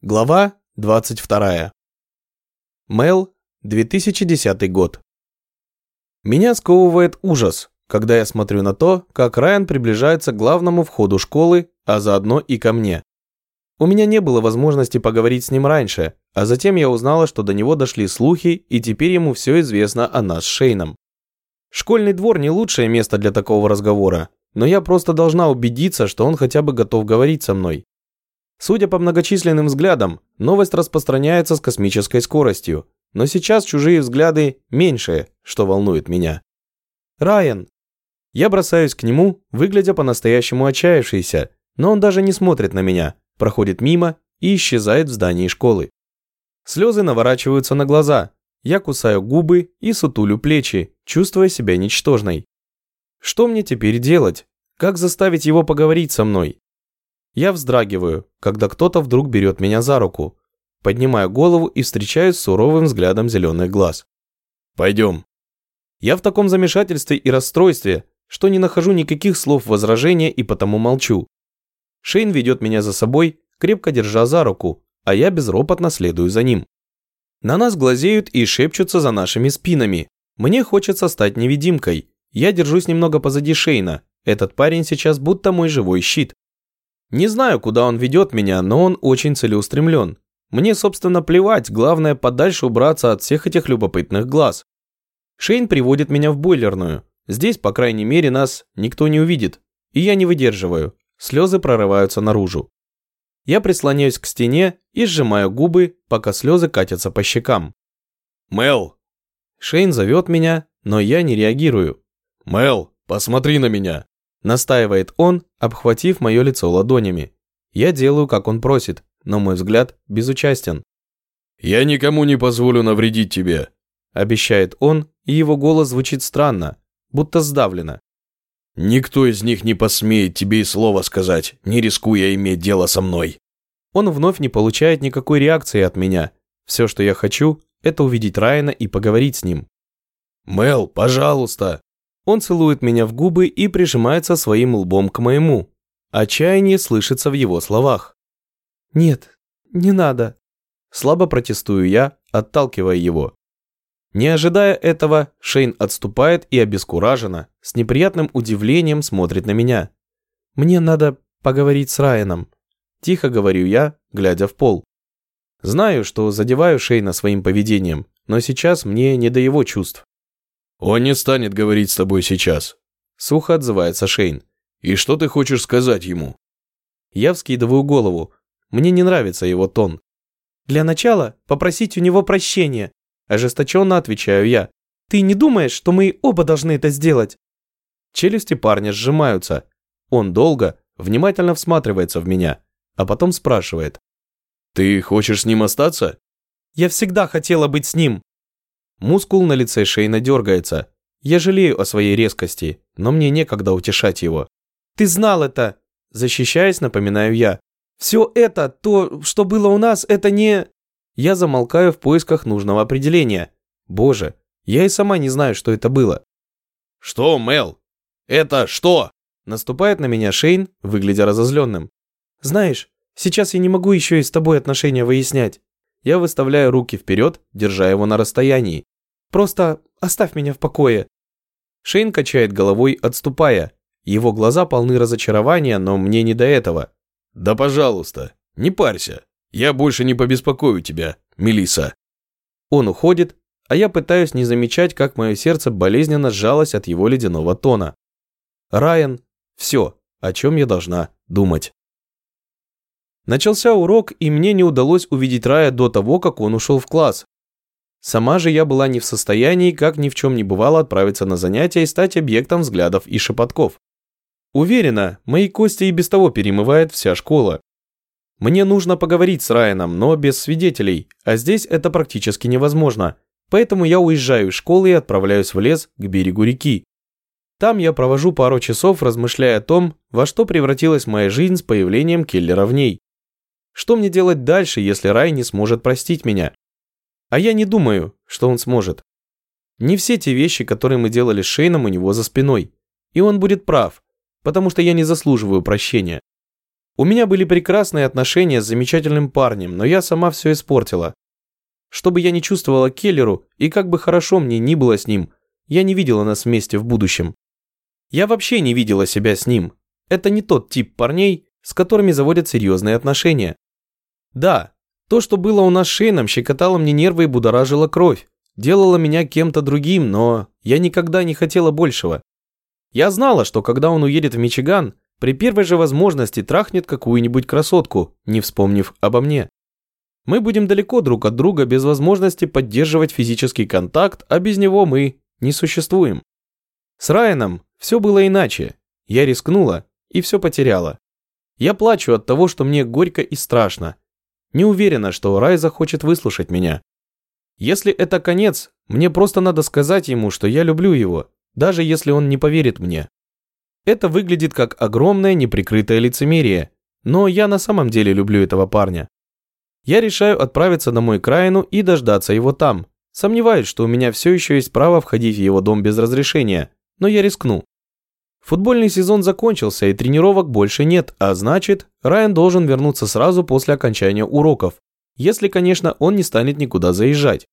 Глава 22. Мэл, 2010 год. Меня сковывает ужас, когда я смотрю на то, как Райан приближается к главному входу школы, а заодно и ко мне. У меня не было возможности поговорить с ним раньше, а затем я узнала, что до него дошли слухи, и теперь ему все известно о нас с Шейном. Школьный двор не лучшее место для такого разговора, но я просто должна убедиться, что он хотя бы готов говорить со мной. Судя по многочисленным взглядам, новость распространяется с космической скоростью, но сейчас чужие взгляды меньшее, что волнует меня. «Райан!» Я бросаюсь к нему, выглядя по-настоящему отчаявшийся, но он даже не смотрит на меня, проходит мимо и исчезает в здании школы. Слезы наворачиваются на глаза, я кусаю губы и сутулю плечи, чувствуя себя ничтожной. Что мне теперь делать? Как заставить его поговорить со мной? Я вздрагиваю, когда кто-то вдруг берет меня за руку. Поднимаю голову и встречаюсь суровым взглядом зеленых глаз. «Пойдем». Я в таком замешательстве и расстройстве, что не нахожу никаких слов возражения и потому молчу. Шейн ведет меня за собой, крепко держа за руку, а я безропотно следую за ним. На нас глазеют и шепчутся за нашими спинами. Мне хочется стать невидимкой. Я держусь немного позади Шейна. Этот парень сейчас будто мой живой щит. Не знаю, куда он ведет меня, но он очень целеустремлен. Мне, собственно, плевать, главное подальше убраться от всех этих любопытных глаз. Шейн приводит меня в бойлерную. Здесь, по крайней мере, нас никто не увидит. И я не выдерживаю. Слезы прорываются наружу. Я прислоняюсь к стене и сжимаю губы, пока слезы катятся по щекам. «Мел!» Шейн зовет меня, но я не реагирую. «Мел, посмотри на меня!» Настаивает он, обхватив мое лицо ладонями. Я делаю, как он просит, но мой взгляд безучастен. «Я никому не позволю навредить тебе», – обещает он, и его голос звучит странно, будто сдавлено. «Никто из них не посмеет тебе и слова сказать, не рискуя иметь дело со мной». Он вновь не получает никакой реакции от меня. Все, что я хочу, это увидеть Райана и поговорить с ним. «Мел, пожалуйста!» Он целует меня в губы и прижимается своим лбом к моему. Отчаяние слышится в его словах. «Нет, не надо». Слабо протестую я, отталкивая его. Не ожидая этого, Шейн отступает и обескураженно, с неприятным удивлением смотрит на меня. «Мне надо поговорить с Райаном», – тихо говорю я, глядя в пол. Знаю, что задеваю Шейна своим поведением, но сейчас мне не до его чувств. «Он не станет говорить с тобой сейчас», – сухо отзывается Шейн. «И что ты хочешь сказать ему?» Я вскидываю голову. Мне не нравится его тон. «Для начала попросить у него прощения», – ожесточенно отвечаю я. «Ты не думаешь, что мы оба должны это сделать?» Челюсти парня сжимаются. Он долго, внимательно всматривается в меня, а потом спрашивает. «Ты хочешь с ним остаться?» «Я всегда хотела быть с ним», Мускул на лице Шейна дергается. Я жалею о своей резкости, но мне некогда утешать его. «Ты знал это!» Защищаясь, напоминаю я. «Все это, то, что было у нас, это не...» Я замолкаю в поисках нужного определения. Боже, я и сама не знаю, что это было. «Что, Мел? Это что?» Наступает на меня Шейн, выглядя разозленным. «Знаешь, сейчас я не могу еще и с тобой отношения выяснять. Я выставляю руки вперед, держа его на расстоянии. Просто оставь меня в покое». Шейн качает головой, отступая. Его глаза полны разочарования, но мне не до этого. «Да пожалуйста, не парься. Я больше не побеспокою тебя, Мелиса. Он уходит, а я пытаюсь не замечать, как мое сердце болезненно сжалось от его ледяного тона. Райан – все, о чем я должна думать. Начался урок, и мне не удалось увидеть Рая до того, как он ушел в класс. Сама же я была не в состоянии, как ни в чем не бывало, отправиться на занятия и стать объектом взглядов и шепотков. Уверена, мои кости и без того перемывает вся школа. Мне нужно поговорить с Райаном, но без свидетелей, а здесь это практически невозможно. Поэтому я уезжаю из школы и отправляюсь в лес к берегу реки. Там я провожу пару часов, размышляя о том, во что превратилась моя жизнь с появлением киллера в ней. Что мне делать дальше, если Рай не сможет простить меня? А я не думаю, что он сможет. Не все те вещи, которые мы делали с Шейном у него за спиной. И он будет прав, потому что я не заслуживаю прощения. У меня были прекрасные отношения с замечательным парнем, но я сама все испортила. Что бы я ни чувствовала Келлеру, и как бы хорошо мне ни было с ним, я не видела нас вместе в будущем. Я вообще не видела себя с ним. Это не тот тип парней, с которыми заводят серьезные отношения. Да, то, что было у нас с Шейном, щекотало мне нервы и будоражило кровь, делало меня кем-то другим, но я никогда не хотела большего. Я знала, что когда он уедет в Мичиган, при первой же возможности трахнет какую-нибудь красотку, не вспомнив обо мне. Мы будем далеко друг от друга без возможности поддерживать физический контакт, а без него мы не существуем. С Райаном все было иначе. Я рискнула и все потеряла. Я плачу от того, что мне горько и страшно. Не уверена, что Рай захочет выслушать меня. Если это конец, мне просто надо сказать ему, что я люблю его, даже если он не поверит мне. Это выглядит как огромное неприкрытое лицемерие, но я на самом деле люблю этого парня. Я решаю отправиться домой к Райану и дождаться его там. Сомневаюсь, что у меня все еще есть право входить в его дом без разрешения, но я рискну. Футбольный сезон закончился и тренировок больше нет, а значит, Райан должен вернуться сразу после окончания уроков, если, конечно, он не станет никуда заезжать.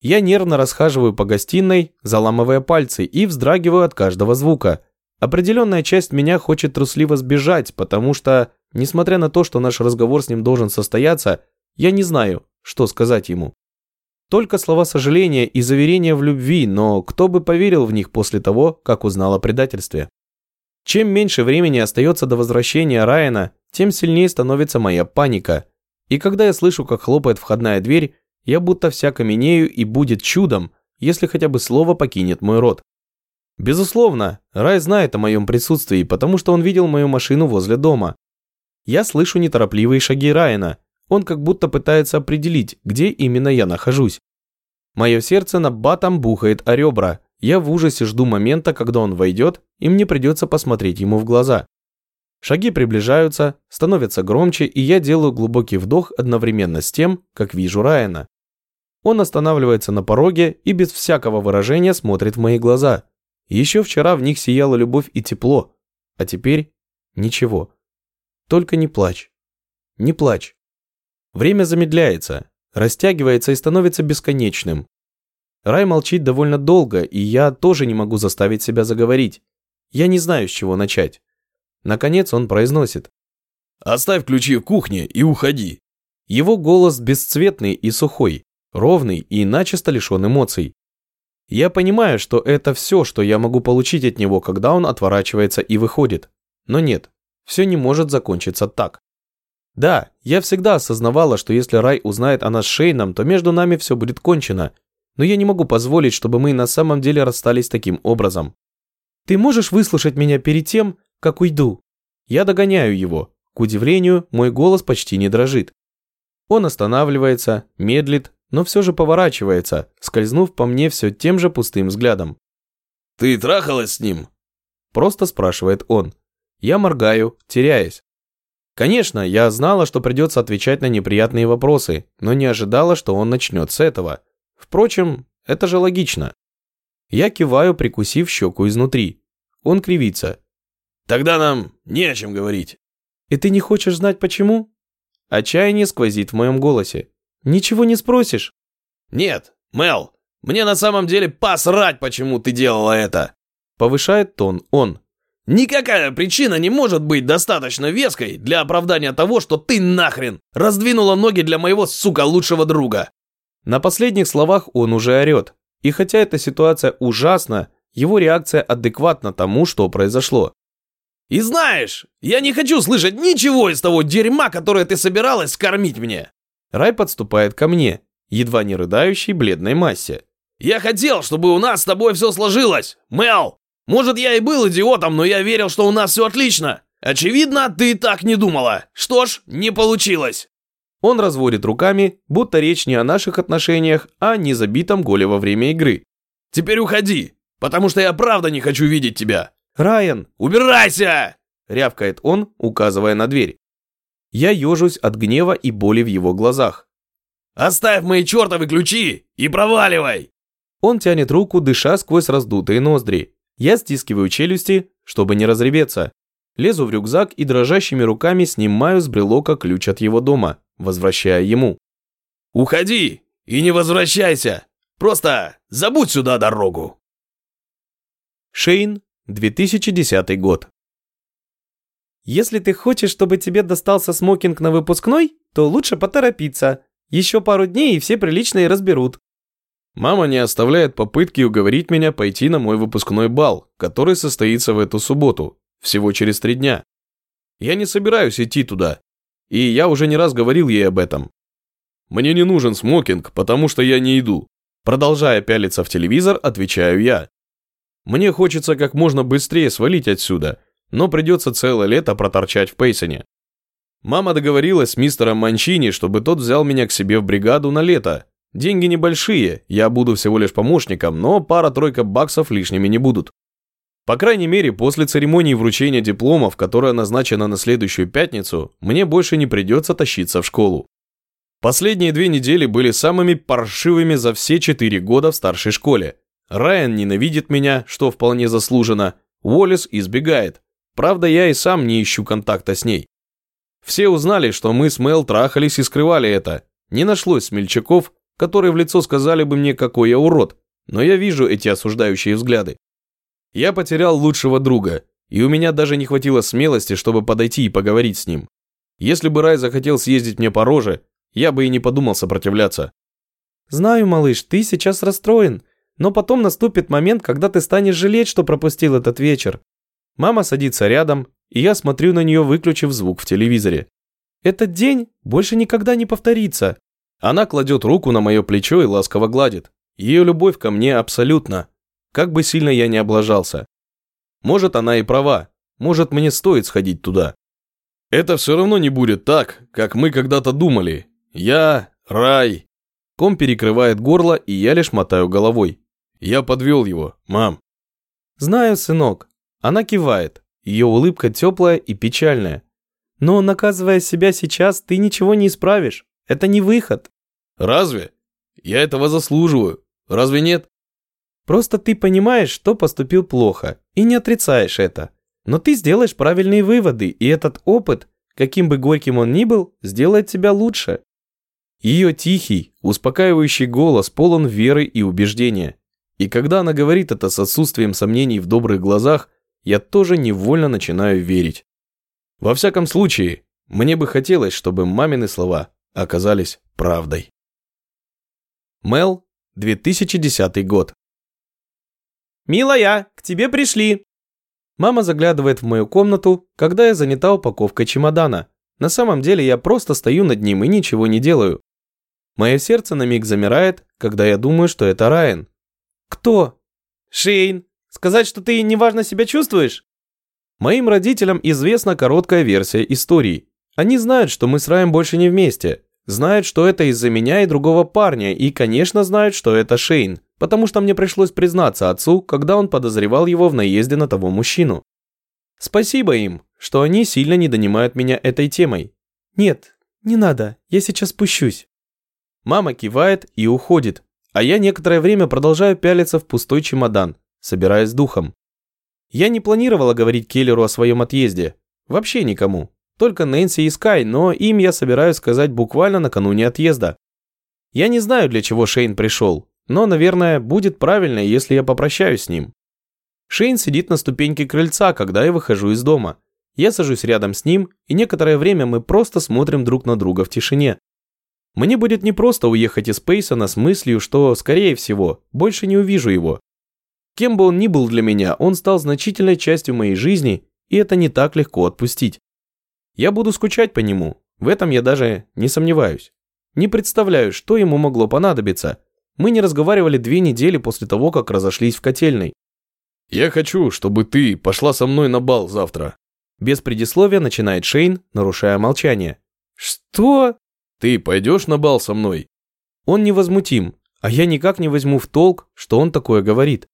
Я нервно расхаживаю по гостиной, заламывая пальцы и вздрагиваю от каждого звука. Определенная часть меня хочет трусливо сбежать, потому что, несмотря на то, что наш разговор с ним должен состояться, я не знаю, что сказать ему. Только слова сожаления и заверения в любви, но кто бы поверил в них после того, как узнал о предательстве? Чем меньше времени остается до возвращения Райана, тем сильнее становится моя паника. И когда я слышу, как хлопает входная дверь, я будто вся каменею и будет чудом, если хотя бы слово покинет мой рот. Безусловно, Рай знает о моем присутствии, потому что он видел мою машину возле дома. Я слышу неторопливые шаги Райана, он как будто пытается определить, где именно я нахожусь. Мое сердце на батом бухает о ребра. Я в ужасе жду момента, когда он войдет, и мне придется посмотреть ему в глаза. Шаги приближаются, становятся громче, и я делаю глубокий вдох одновременно с тем, как вижу Райана. Он останавливается на пороге и без всякого выражения смотрит в мои глаза. Еще вчера в них сияла любовь и тепло, а теперь ничего. Только не плачь. Не плачь. Время замедляется, растягивается и становится бесконечным. Рай молчит довольно долго, и я тоже не могу заставить себя заговорить. Я не знаю, с чего начать. Наконец он произносит. «Оставь ключи в кухне и уходи». Его голос бесцветный и сухой, ровный и начисто лишен эмоций. Я понимаю, что это все, что я могу получить от него, когда он отворачивается и выходит. Но нет, все не может закончиться так. Да, я всегда осознавала, что если Рай узнает о нас с Шейном, то между нами все будет кончено. Но я не могу позволить, чтобы мы на самом деле расстались таким образом. Ты можешь выслушать меня перед тем, как уйду? Я догоняю его. К удивлению, мой голос почти не дрожит. Он останавливается, медлит, но все же поворачивается, скользнув по мне все тем же пустым взглядом. «Ты трахалась с ним?» Просто спрашивает он. Я моргаю, теряясь. Конечно, я знала, что придется отвечать на неприятные вопросы, но не ожидала, что он начнет с этого. Впрочем, это же логично. Я киваю, прикусив щеку изнутри. Он кривится. «Тогда нам не о чем говорить». «И ты не хочешь знать почему?» Отчаяние сквозит в моем голосе. «Ничего не спросишь?» «Нет, Мел, мне на самом деле посрать, почему ты делала это!» Повышает тон он. Никакая причина не может быть достаточно веской для оправдания того, что ты нахрен раздвинула ноги для моего, сука, лучшего друга. На последних словах он уже орет. И хотя эта ситуация ужасна, его реакция адекватна тому, что произошло. И знаешь, я не хочу слышать ничего из того дерьма, которое ты собиралась скормить мне. Рай подступает ко мне, едва не рыдающей бледной массе. Я хотел, чтобы у нас с тобой все сложилось, Мел. Может, я и был идиотом, но я верил, что у нас все отлично. Очевидно, ты так не думала. Что ж, не получилось. Он разводит руками, будто речь не о наших отношениях, а не забитом голе во время игры. Теперь уходи, потому что я правда не хочу видеть тебя. Райан, убирайся! Рявкает он, указывая на дверь. Я ежусь от гнева и боли в его глазах. «Оставь мои чертовы ключи и проваливай!» Он тянет руку, дыша сквозь раздутые ноздри. Я стискиваю челюсти, чтобы не разреветься. Лезу в рюкзак и дрожащими руками снимаю с брелока ключ от его дома, возвращая ему. «Уходи и не возвращайся! Просто забудь сюда дорогу!» Шейн, 2010 год. Если ты хочешь, чтобы тебе достался смокинг на выпускной, то лучше поторопиться. Еще пару дней и все приличные разберут. Мама не оставляет попытки уговорить меня пойти на мой выпускной бал, который состоится в эту субботу, всего через три дня. Я не собираюсь идти туда, и я уже не раз говорил ей об этом. Мне не нужен смокинг, потому что я не иду. Продолжая пялиться в телевизор, отвечаю я. Мне хочется как можно быстрее свалить отсюда, но придется целое лето проторчать в Пейсоне. Мама договорилась с мистером Манчини, чтобы тот взял меня к себе в бригаду на лето. Деньги небольшие, я буду всего лишь помощником, но пара-тройка баксов лишними не будут. По крайней мере, после церемонии вручения дипломов, которая назначена на следующую пятницу, мне больше не придется тащиться в школу. Последние две недели были самыми паршивыми за все четыре года в старшей школе. Райан ненавидит меня, что вполне заслуженно. Уоллес избегает. Правда, я и сам не ищу контакта с ней. Все узнали, что мы с Мэл трахались и скрывали это. Не нашлось смельчаков, которые в лицо сказали бы мне, какой я урод. Но я вижу эти осуждающие взгляды. Я потерял лучшего друга, и у меня даже не хватило смелости, чтобы подойти и поговорить с ним. Если бы Рай захотел съездить мне по роже, я бы и не подумал сопротивляться. Знаю, малыш, ты сейчас расстроен, но потом наступит момент, когда ты станешь жалеть, что пропустил этот вечер. Мама садится рядом, и я смотрю на нее, выключив звук в телевизоре. Этот день больше никогда не повторится. Она кладет руку на мое плечо и ласково гладит. Ее любовь ко мне абсолютна. Как бы сильно я не облажался. Может, она и права. Может, мне стоит сходить туда. Это все равно не будет так, как мы когда-то думали. Я, рай. Ком перекрывает горло, и я лишь мотаю головой. Я подвел его, мам. Знаю, сынок. Она кивает. Ее улыбка теплая и печальная. Но, наказывая себя сейчас, ты ничего не исправишь. Это не выход. Разве? Я этого заслуживаю. Разве нет? Просто ты понимаешь, что поступил плохо, и не отрицаешь это. Но ты сделаешь правильные выводы, и этот опыт, каким бы горьким он ни был, сделает тебя лучше. Ее тихий, успокаивающий голос полон веры и убеждения. И когда она говорит это с отсутствием сомнений в добрых глазах, я тоже невольно начинаю верить. Во всяком случае, мне бы хотелось, чтобы мамины слова оказались правдой. Мел, 2010 год. «Милая, к тебе пришли!» Мама заглядывает в мою комнату, когда я занята упаковкой чемодана. На самом деле я просто стою над ним и ничего не делаю. Мое сердце на миг замирает, когда я думаю, что это Райан. «Кто?» «Шейн. Сказать, что ты неважно себя чувствуешь?» Моим родителям известна короткая версия истории. Они знают, что мы с Раем больше не вместе. Знают, что это из-за меня и другого парня, и, конечно, знают, что это Шейн потому что мне пришлось признаться отцу, когда он подозревал его в наезде на того мужчину. Спасибо им, что они сильно не донимают меня этой темой. Нет, не надо, я сейчас спущусь. Мама кивает и уходит, а я некоторое время продолжаю пялиться в пустой чемодан, собираясь духом. Я не планировала говорить Келлеру о своем отъезде. Вообще никому. Только Нэнси и Скай, но им я собираюсь сказать буквально накануне отъезда. Я не знаю, для чего Шейн пришел, но, наверное, будет правильно, если я попрощаюсь с ним. Шейн сидит на ступеньке крыльца, когда я выхожу из дома. Я сажусь рядом с ним, и некоторое время мы просто смотрим друг на друга в тишине. Мне будет непросто уехать из Пейсона с мыслью, что, скорее всего, больше не увижу его. Кем бы он ни был для меня, он стал значительной частью моей жизни, и это не так легко отпустить. Я буду скучать по нему, в этом я даже не сомневаюсь. Не представляю, что ему могло понадобиться, мы не разговаривали две недели после того, как разошлись в котельной. «Я хочу, чтобы ты пошла со мной на бал завтра». Без предисловия начинает Шейн, нарушая молчание. «Что?» «Ты пойдешь на бал со мной?» Он невозмутим, а я никак не возьму в толк, что он такое говорит.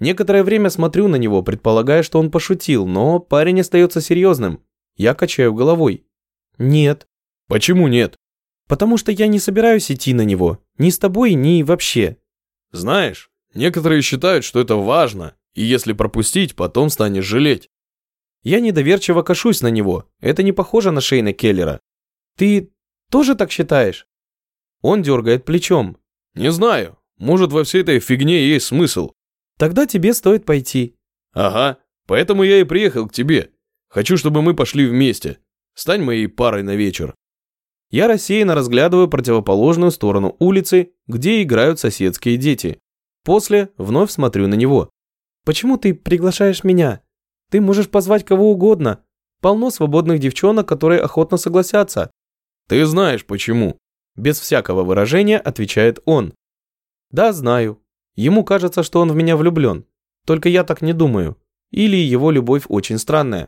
Некоторое время смотрю на него, предполагая, что он пошутил, но парень остается серьезным. Я качаю головой. «Нет». «Почему нет?» Потому что я не собираюсь идти на него. Ни с тобой, ни вообще. Знаешь, некоторые считают, что это важно, и если пропустить, потом станешь жалеть. Я недоверчиво кашусь на него. Это не похоже на Шейна Келлера. Ты тоже так считаешь? Он дергает плечом. Не знаю. Может, во всей этой фигне есть смысл. Тогда тебе стоит пойти. Ага. Поэтому я и приехал к тебе. Хочу, чтобы мы пошли вместе. Стань моей парой на вечер. Я рассеянно разглядываю противоположную сторону улицы, где играют соседские дети. После вновь смотрю на него. Почему ты приглашаешь меня? Ты можешь позвать кого угодно. Полно свободных девчонок, которые охотно согласятся. Ты знаешь почему. Без всякого выражения отвечает он. Да, знаю. Ему кажется, что он в меня влюблен. Только я так не думаю. Или его любовь очень странная.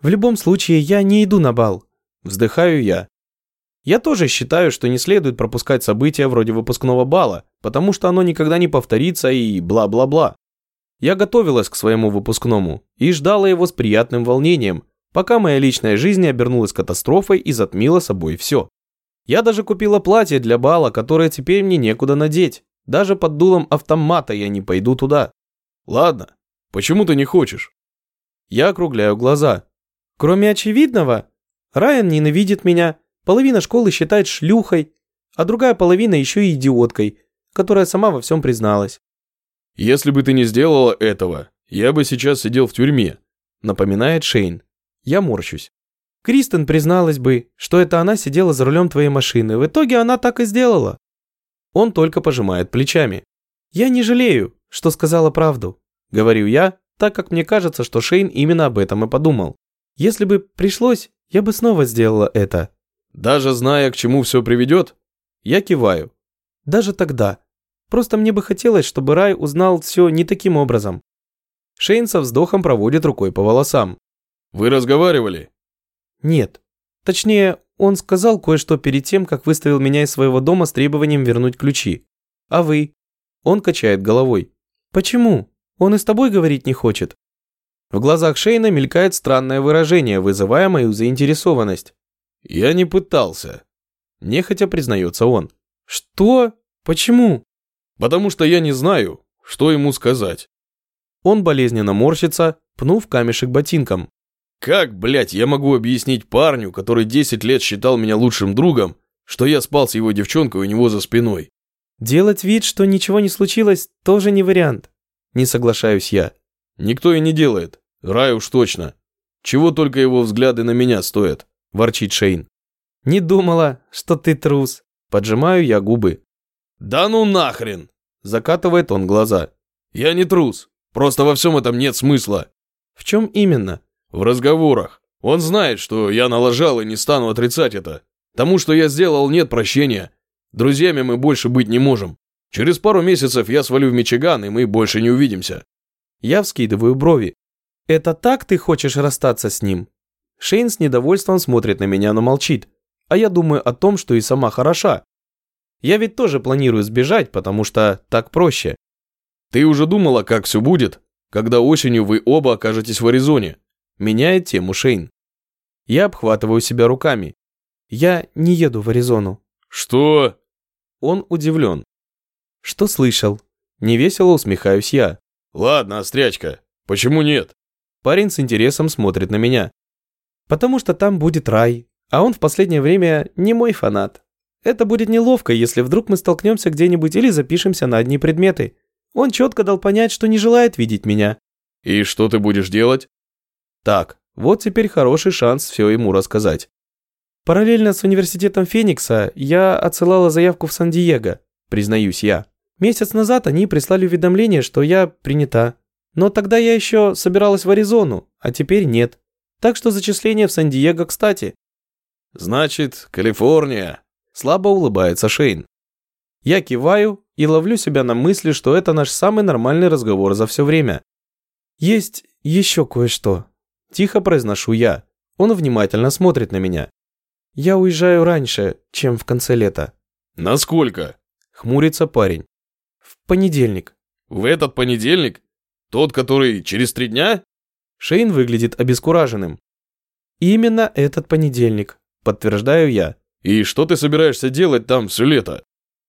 В любом случае, я не иду на бал. Вздыхаю я. Я тоже считаю, что не следует пропускать события вроде выпускного бала, потому что оно никогда не повторится и бла-бла-бла. Я готовилась к своему выпускному и ждала его с приятным волнением, пока моя личная жизнь обернулась катастрофой и затмила собой все. Я даже купила платье для бала, которое теперь мне некуда надеть. Даже под дулом автомата я не пойду туда. Ладно, почему ты не хочешь? Я округляю глаза. Кроме очевидного, Райан ненавидит меня, половина школы считает шлюхой, а другая половина еще и идиоткой, которая сама во всем призналась. «Если бы ты не сделала этого, я бы сейчас сидел в тюрьме», напоминает Шейн. Я морщусь. Кристен призналась бы, что это она сидела за рулем твоей машины. В итоге она так и сделала. Он только пожимает плечами. Я не жалею, что сказала правду. Говорю я, так как мне кажется, что Шейн именно об этом и подумал. Если бы пришлось, я бы снова сделала это. Даже зная, к чему все приведет? Я киваю. Даже тогда. Просто мне бы хотелось, чтобы Рай узнал все не таким образом. Шейн со вздохом проводит рукой по волосам. Вы разговаривали? Нет. Точнее, он сказал кое-что перед тем, как выставил меня из своего дома с требованием вернуть ключи. А вы? Он качает головой. Почему? Он и с тобой говорить не хочет. В глазах Шейна мелькает странное выражение, вызывая мою заинтересованность. «Я не пытался», – нехотя признается он. «Что? Почему?» «Потому что я не знаю, что ему сказать». Он болезненно морщится, пнув камешек ботинком. «Как, блядь, я могу объяснить парню, который 10 лет считал меня лучшим другом, что я спал с его девчонкой у него за спиной?» «Делать вид, что ничего не случилось, тоже не вариант». Не соглашаюсь я. «Никто и не делает. Рай уж точно. Чего только его взгляды на меня стоят, ворчит Шейн. Не думала, что ты трус. Поджимаю я губы. Да ну нахрен! Закатывает он глаза. Я не трус. Просто во всем этом нет смысла. В чем именно? В разговорах. Он знает, что я налажал и не стану отрицать это. Тому, что я сделал, нет прощения. Друзьями мы больше быть не можем. Через пару месяцев я свалю в Мичиган, и мы больше не увидимся. Я вскидываю брови. «Это так ты хочешь расстаться с ним?» Шейн с недовольством смотрит на меня, но молчит. А я думаю о том, что и сама хороша. Я ведь тоже планирую сбежать, потому что так проще. Ты уже думала, как все будет, когда осенью вы оба окажетесь в Аризоне? Меняет тему Шейн. Я обхватываю себя руками. Я не еду в Аризону. Что? Он удивлен. Что слышал? Невесело усмехаюсь я. Ладно, острячка, почему нет? Парень с интересом смотрит на меня. Потому что там будет рай, а он в последнее время не мой фанат. Это будет неловко, если вдруг мы столкнемся где-нибудь или запишемся на одни предметы. Он четко дал понять, что не желает видеть меня. И что ты будешь делать? Так, вот теперь хороший шанс все ему рассказать. Параллельно с университетом Феникса я отсылала заявку в Сан-Диего, признаюсь я. Месяц назад они прислали уведомление, что я принята. Но тогда я еще собиралась в Аризону, а теперь нет. Так что зачисление в Сан-Диего кстати. Значит, Калифорния. Слабо улыбается Шейн. Я киваю и ловлю себя на мысли, что это наш самый нормальный разговор за все время. Есть еще кое-что. Тихо произношу я. Он внимательно смотрит на меня. Я уезжаю раньше, чем в конце лета. Насколько? Хмурится парень. Понедельник. В этот понедельник? Тот, который через три дня? Шейн выглядит обескураженным. Именно этот понедельник, подтверждаю я. И что ты собираешься делать там все лето?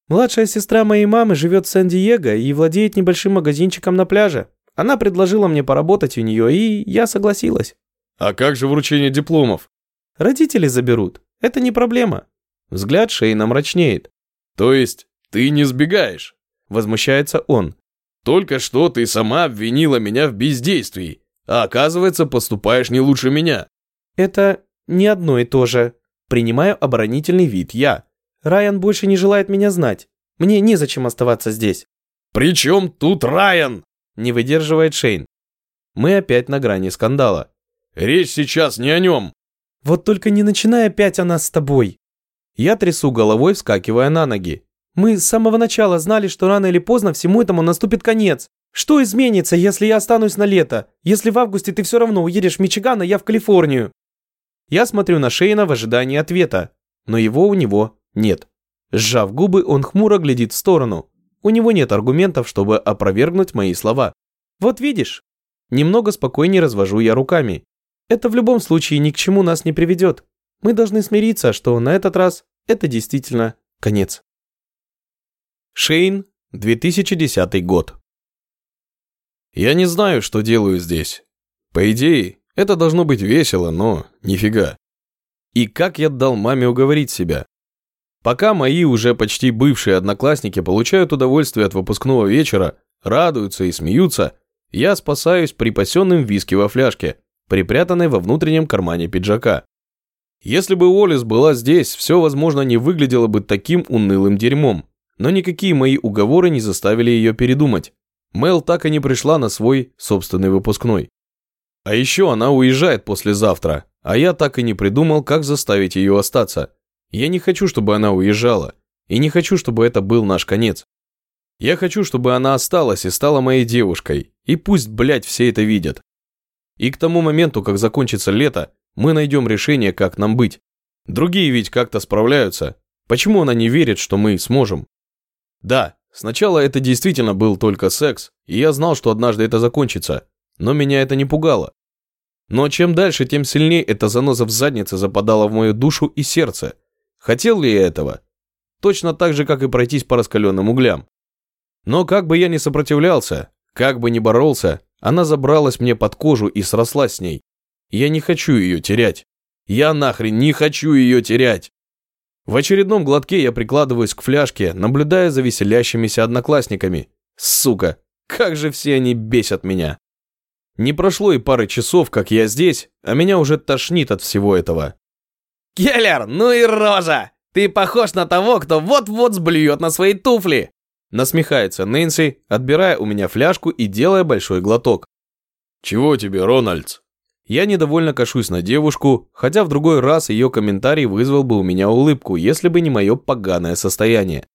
Младшая сестра моей мамы живет в Сан-Диего и владеет небольшим магазинчиком на пляже. Она предложила мне поработать у нее, и я согласилась. А как же вручение дипломов? Родители заберут. Это не проблема. Взгляд Шейна мрачнеет. То есть ты не сбегаешь? Возмущается он. Только что ты сама обвинила меня в бездействии, а оказывается поступаешь не лучше меня. Это не одно и то же. Принимаю оборонительный вид я. Райан больше не желает меня знать. Мне незачем оставаться здесь. «При чем тут Райан?» Не выдерживает Шейн. Мы опять на грани скандала. «Речь сейчас не о нем». «Вот только не начинай опять о нас с тобой». Я трясу головой, вскакивая на ноги. Мы с самого начала знали, что рано или поздно всему этому наступит конец. Что изменится, если я останусь на лето? Если в августе ты все равно уедешь в Мичиган, а я в Калифорнию? Я смотрю на Шейна в ожидании ответа, но его у него нет. Сжав губы, он хмуро глядит в сторону. У него нет аргументов, чтобы опровергнуть мои слова. Вот видишь? Немного спокойнее развожу я руками. Это в любом случае ни к чему нас не приведет. Мы должны смириться, что на этот раз это действительно конец. Шейн, 2010 год. Я не знаю, что делаю здесь. По идее, это должно быть весело, но нифига. И как я дал маме уговорить себя? Пока мои уже почти бывшие одноклассники получают удовольствие от выпускного вечера, радуются и смеются, я спасаюсь припасенным виски во фляжке, припрятанной во внутреннем кармане пиджака. Если бы Уоллес была здесь, все, возможно, не выглядело бы таким унылым дерьмом, но никакие мои уговоры не заставили ее передумать. Мел так и не пришла на свой собственный выпускной. А еще она уезжает послезавтра, а я так и не придумал, как заставить ее остаться. Я не хочу, чтобы она уезжала. И не хочу, чтобы это был наш конец. Я хочу, чтобы она осталась и стала моей девушкой. И пусть, блядь, все это видят. И к тому моменту, как закончится лето, мы найдем решение, как нам быть. Другие ведь как-то справляются. Почему она не верит, что мы сможем? Да, сначала это действительно был только секс, и я знал, что однажды это закончится. Но меня это не пугало. Но чем дальше, тем сильнее эта заноза в заднице западала в мою душу и сердце. Хотел ли я этого? Точно так же, как и пройтись по раскаленным углям. Но как бы я ни сопротивлялся, как бы ни боролся, она забралась мне под кожу и срослась с ней. Я не хочу ее терять. Я нахрен не хочу ее терять. В очередном глотке я прикладываюсь к фляжке, наблюдая за веселящимися одноклассниками. Сука, как же все они бесят меня. Не прошло и пары часов, как я здесь, а меня уже тошнит от всего этого. «Келлер, ну и рожа! Ты похож на того, кто вот-вот сблюет на свои туфли!» Насмехается Нэнси, отбирая у меня фляжку и делая большой глоток. «Чего тебе, Рональдс?» Я недовольно кашусь на девушку, хотя в другой раз ее комментарий вызвал бы у меня улыбку, если бы не мое поганое состояние.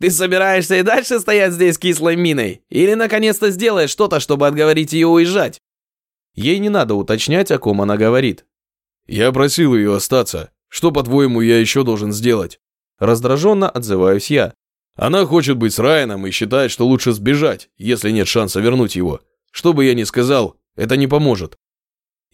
«Ты собираешься и дальше стоять здесь кислой миной? Или наконец-то сделаешь что-то, чтобы отговорить ее уезжать?» Ей не надо уточнять, о ком она говорит. «Я просил ее остаться. Что, по-твоему, я еще должен сделать?» Раздраженно отзываюсь я. «Она хочет быть с Райаном и считает, что лучше сбежать, если нет шанса вернуть его. Что бы я ни сказал, это не поможет».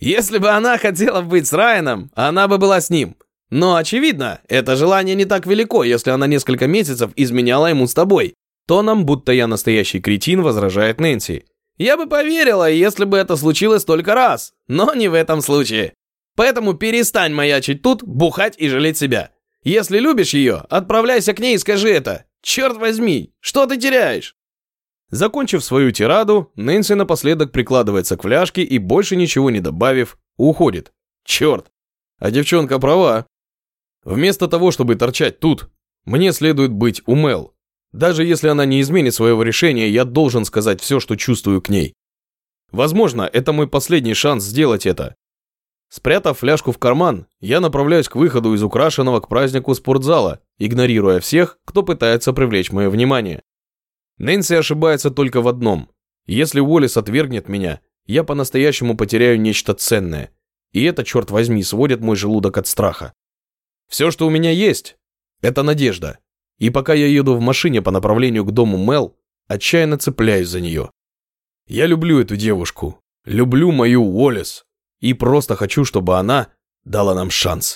«Если бы она хотела быть с Райаном, она бы была с ним. Но, очевидно, это желание не так велико, если она несколько месяцев изменяла ему с тобой». Тоном, будто я настоящий кретин, возражает Нэнси. «Я бы поверила, если бы это случилось только раз, но не в этом случае. Поэтому перестань маячить тут, бухать и жалеть себя. Если любишь ее, отправляйся к ней и скажи это. Черт возьми, что ты теряешь? Закончив свою тираду, Нэнси напоследок прикладывается к фляжке и, больше ничего не добавив, уходит. Черт, а девчонка права. Вместо того, чтобы торчать тут, мне следует быть у Мел. Даже если она не изменит своего решения, я должен сказать все, что чувствую к ней. Возможно, это мой последний шанс сделать это. Спрятав фляжку в карман, я направляюсь к выходу из украшенного к празднику спортзала, игнорируя всех, кто пытается привлечь мое внимание. Нэнси ошибается только в одном. Если Уоллес отвергнет меня, я по-настоящему потеряю нечто ценное. И это, черт возьми, сводит мой желудок от страха. Все, что у меня есть, это надежда. И пока я еду в машине по направлению к дому Мел, отчаянно цепляюсь за нее. Я люблю эту девушку. Люблю мою Уоллес и просто хочу, чтобы она дала нам шанс.